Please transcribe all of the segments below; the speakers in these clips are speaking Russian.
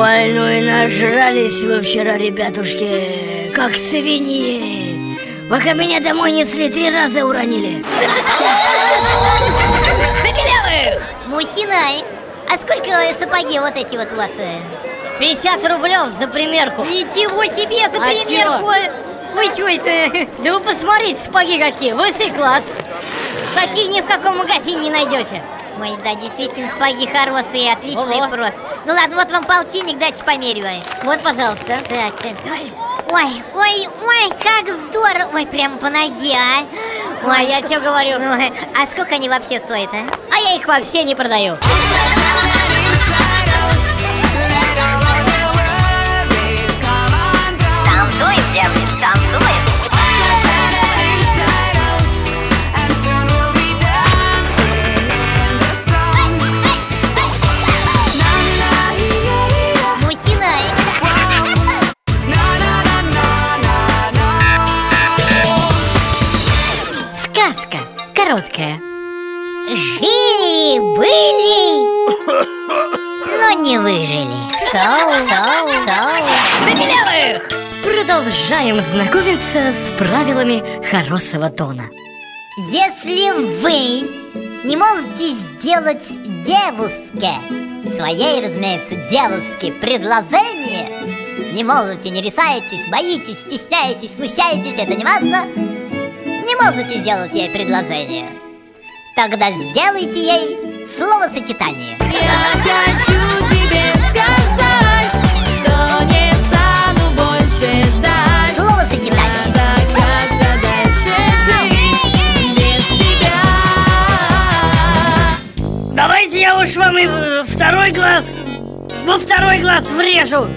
Нажрались вы вчера, ребятушки, как свиньи. Пока меня домой несли, три раза уронили. Забелявых! Мусинай, а сколько сапоги вот эти вот у вас? э? 50 рублев за примерку Ничего себе за А примерку! Вы что это? Да вы посмотрите, сапоги какие, высший класс Такие ни в каком магазине не найдете Ой, да, действительно, сапоги хорошие, отличные Ого. просто. Ну ладно, вот вам полтинник, дайте померяю. Вот, пожалуйста Так, э, ой, ой, ой, как здорово! Ой, прямо по ноге, а! Ой, я ск- тебе говорю. Ну, а сколько они вообще стоят, а? А я их вообще не продаю Сказка короткая Жили-были, но не выжили. Соу, соу, соу. Забелявых! Продолжаем знакомиться с правилами хорошего тона Если вы не можете сделать девушке, своей, разумеется, девушке предложение, не можете, не решаетесь, боитесь, стесняетесь, смущаетесь, это не важно, можете сделать ей предложение, тогда сделайте ей словосочетание. Я хочу тебе сказать, что не стану больше ждать. Словосочетание. Надо как-то дальше жить без тебя. Давайте я уж вам и второй глаз, во второй глаз врежу.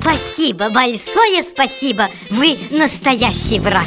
Спасибо, большое спасибо, вы настоящий враг.